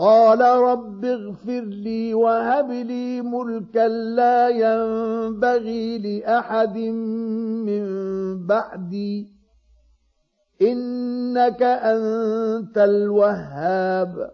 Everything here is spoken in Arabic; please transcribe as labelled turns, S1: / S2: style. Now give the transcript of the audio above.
S1: قال رب اغفر لي وهب لي ملكا لا ينبغي لأحد من بعدي. إنك أنت الوهاب.